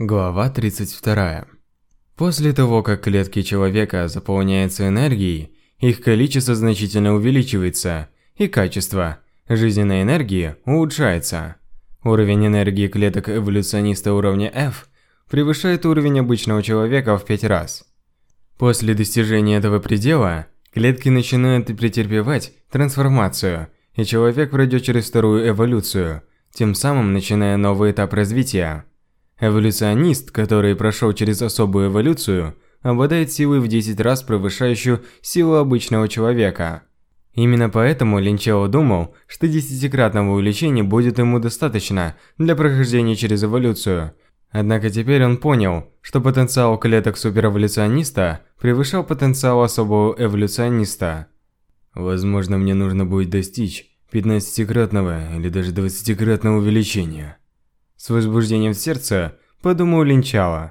Глава 32. После того, как клетки человека заполняются энергией, их количество значительно увеличивается, и качество жизненной энергии улучшается. Уровень энергии клеток эволюциониста уровня F превышает уровень обычного человека в 5 раз. После достижения этого предела, клетки начинают претерпевать трансформацию, и человек пройдет через вторую эволюцию, тем самым начиная новый этап развития. Эволюционист, который прошел через особую эволюцию, обладает силой в 10 раз превышающую силу обычного человека. Именно поэтому Линчао думал, что десятикратного увеличения будет ему достаточно для прохождения через эволюцию. Однако теперь он понял, что потенциал клеток суперэволюциониста превышал потенциал особого эволюциониста. Возможно, мне нужно будет достичь 15-кратного или даже 20-кратного увеличения. С возбуждением в сердце подумал Линчало.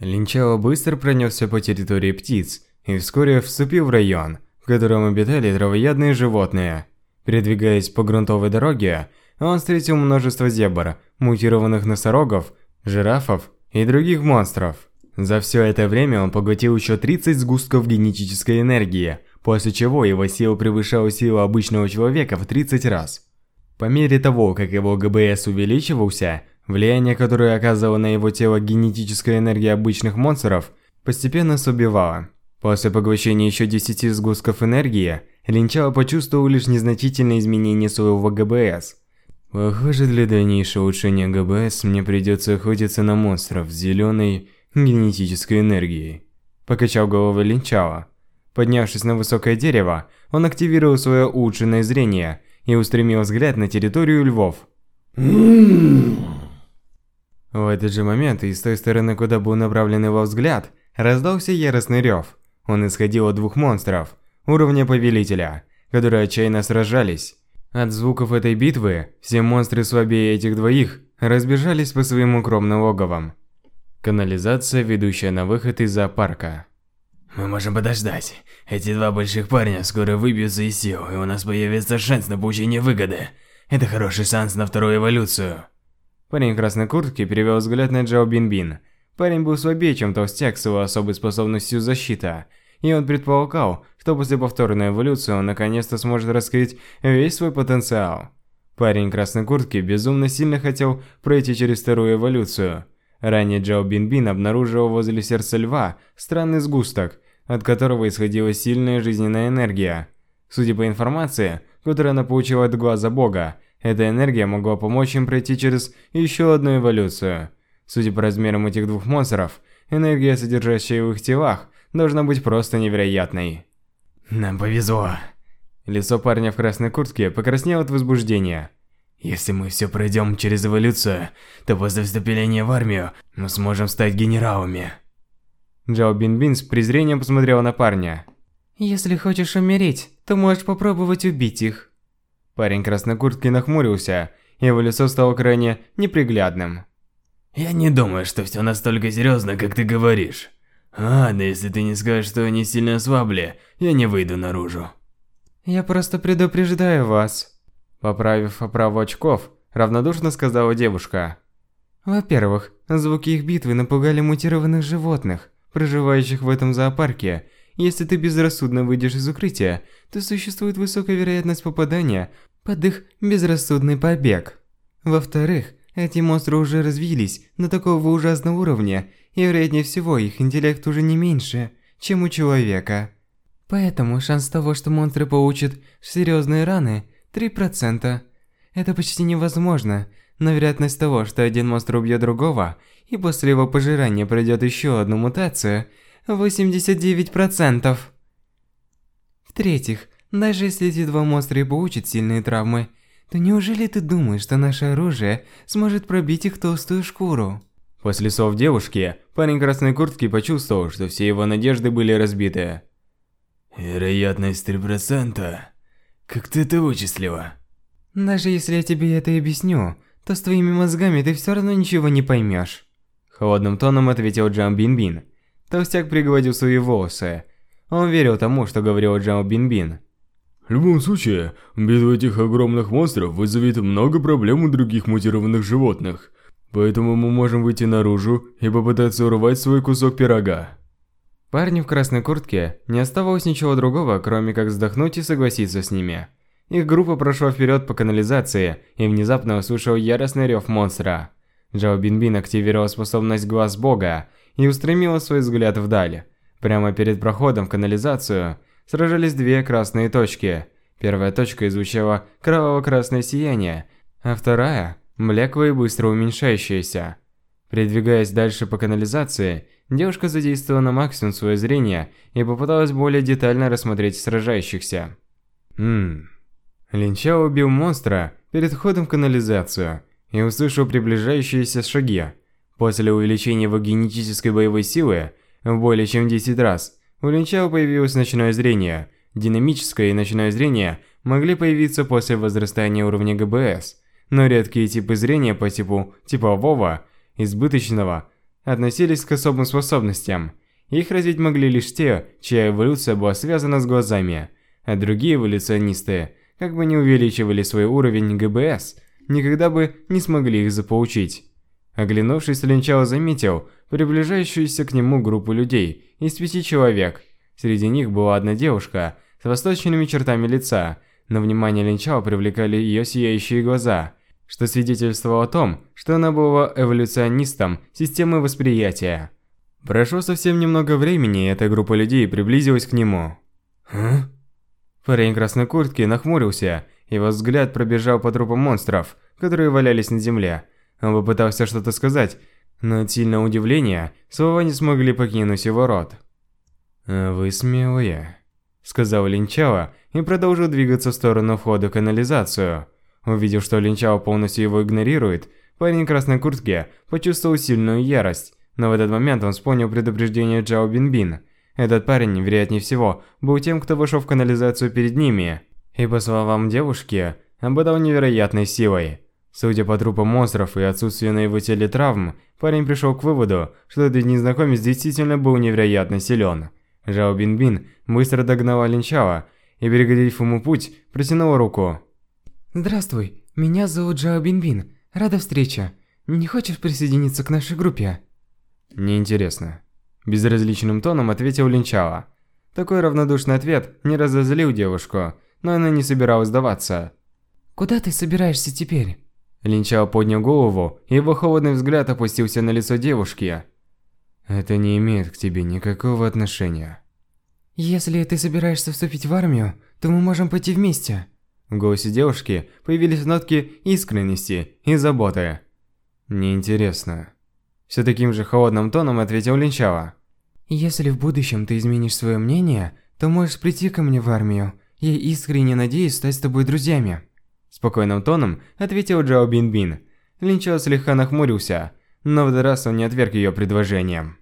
Линчало быстро пронесся по территории птиц и вскоре вступил в район, в котором обитали травоядные животные. Передвигаясь по грунтовой дороге, он встретил множество зебр, мутированных носорогов, жирафов и других монстров. За все это время он поглотил еще 30 сгустков генетической энергии, после чего его сила превышала силу обычного человека в 30 раз. По мере того, как его ГБС увеличивался, влияние, которое оказывало на его тело генетическая энергия обычных монстров, постепенно ослабевало. После поглощения еще 10 сгустков энергии, Линчало почувствовал лишь незначительные изменения своего ГБС. Похоже, для дальнейшего улучшения ГБС мне придется охотиться на монстров с зеленой генетической энергией. Покачал головой Линчало. Поднявшись на высокое дерево, он активировал свое улучшенное зрение и устремил взгляд на территорию львов. В этот же момент, из той стороны, куда был направлен его взгляд, раздался яростный рев. Он исходил от двух монстров, уровня Повелителя, которые отчаянно сражались. От звуков этой битвы, все монстры слабее этих двоих разбежались по своим укромным логовам. Канализация, ведущая на выход из зоопарка. Мы можем подождать. Эти два больших парня скоро выбьются из сил, и у нас появится шанс на получение выгоды. Это хороший шанс на вторую эволюцию. Парень в красной куртке перевел взгляд на Джао Бинбин. Парень был слабее, чем толстяк с его особой способностью защита, и он предполагал, что после повторной эволюции он наконец-то сможет раскрыть весь свой потенциал. Парень в красной куртке безумно сильно хотел пройти через вторую эволюцию. Ранее Джао Бинбин обнаружил возле сердца льва странный сгусток, от которого исходила сильная жизненная энергия. Судя по информации, которую она получила от глаза бога, эта энергия могла помочь им пройти через еще одну эволюцию. Судя по размерам этих двух монстров, энергия, содержащая в их телах, должна быть просто невероятной. Нам повезло. Лицо парня в красной куртке покраснело от возбуждения. Если мы все пройдем через эволюцию, то после вступления в армию мы сможем стать генералами. Джао Бинбин с презрением посмотрел на парня. «Если хочешь умереть, то можешь попробовать убить их». Парень красной куртки нахмурился, его лицо стало крайне неприглядным. «Я не думаю, что все настолько серьезно, как ты говоришь. А, да если ты не скажешь, что они сильно ослабли, я не выйду наружу». «Я просто предупреждаю вас», поправив оправу очков, равнодушно сказала девушка. «Во-первых, звуки их битвы напугали мутированных животных проживающих в этом зоопарке. Если ты безрассудно выйдешь из укрытия, то существует высокая вероятность попадания под их безрассудный побег. Во-вторых, эти монстры уже развились до такого ужасного уровня, и вероятнее всего их интеллект уже не меньше, чем у человека. Поэтому шанс того, что монстры получат серьезные раны, 3%. Это почти невозможно, но вероятность того, что один монстр убьет другого, и после его пожирания пройдет еще одну мутацию, 89%. В-третьих, даже если эти два монстра и получат сильные травмы, то неужели ты думаешь, что наше оружие сможет пробить их толстую шкуру? После слов девушки, парень красной куртки почувствовал, что все его надежды были разбиты. Вероятность 3%? Как ты это вычислила? Даже если я тебе это объясню, то с твоими мозгами ты все равно ничего не поймешь. Холодным тоном ответил Джам Бин Бин. Толстяк пригладил свои волосы. Он верил тому, что говорил Джам Бин Бин. В любом случае, битва этих огромных монстров вызовет много проблем у других мутированных животных. Поэтому мы можем выйти наружу и попытаться урвать свой кусок пирога. Парню в красной куртке не оставалось ничего другого, кроме как вздохнуть и согласиться с ними. Их группа прошла вперед по канализации и внезапно услышал яростный рев монстра. Джао Бинбин активировал способность Глаз Бога и устремила свой взгляд вдаль. Прямо перед проходом в канализацию сражались две красные точки. Первая точка излучала кроваво-красное сияние, а вторая – блеклое и быстро уменьшающееся. Передвигаясь дальше по канализации, девушка задействовала максимум свое зрение и попыталась более детально рассмотреть сражающихся. Ммм. Линчао убил монстра перед входом в канализацию и услышал приближающиеся шаги. После увеличения его генетической боевой силы в более чем 10 раз, у Линчао появилось ночное зрение. Динамическое и ночное зрение могли появиться после возрастания уровня ГБС, но редкие типы зрения по типу типового, избыточного, относились к особым способностям. Их развить могли лишь те, чья эволюция была связана с глазами, а другие эволюционисты, как бы не увеличивали свой уровень ГБС, никогда бы не смогли их заполучить. Оглянувшись, Линчао заметил приближающуюся к нему группу людей из пяти человек. Среди них была одна девушка с восточными чертами лица, но внимание Линчао привлекали ее сияющие глаза, что свидетельствовало о том, что она была эволюционистом системы восприятия. Прошло совсем немного времени, и эта группа людей приблизилась к нему. «Хм?» Парень красной куртке нахмурился, его взгляд пробежал по трупам монстров, которые валялись на земле. Он попытался что-то сказать, но от сильного удивления слова не смогли покинуть его рот. «А «Вы смелые», – сказал Линчао и продолжил двигаться в сторону входа в канализацию. Увидев, что Линчао полностью его игнорирует, парень в красной куртке почувствовал сильную ярость, но в этот момент он вспомнил предупреждение Джао Бинбин. Этот парень, вероятнее всего, был тем, кто вышел в канализацию перед ними, и по словам девушки, обладал невероятной силой. Судя по трупам монстров и отсутствию на его теле травм, парень пришел к выводу, что этот незнакомец действительно был невероятно силен. Жао Бинбин быстро догнала Линчао и, перегородив ему путь, протянула руку. «Здравствуй, меня зовут Жао Бинбин. Рада встрече. Не хочешь присоединиться к нашей группе?» «Неинтересно». Безразличным тоном ответил Линчао. Такой равнодушный ответ не разозлил девушку, но она не собиралась сдаваться. «Куда ты собираешься теперь?» Линчао поднял голову, и его холодный взгляд опустился на лицо девушки. «Это не имеет к тебе никакого отношения». «Если ты собираешься вступить в армию, то мы можем пойти вместе». В голосе девушки появились нотки искренности и заботы. «Неинтересно». Все таким же холодным тоном ответил Линчао. «Если в будущем ты изменишь свое мнение, то можешь прийти ко мне в армию. Я искренне надеюсь стать с тобой друзьями». Спокойным тоном ответил Джао Бин Бин. Линчао слегка нахмурился, но в этот раз он не отверг ее предложением.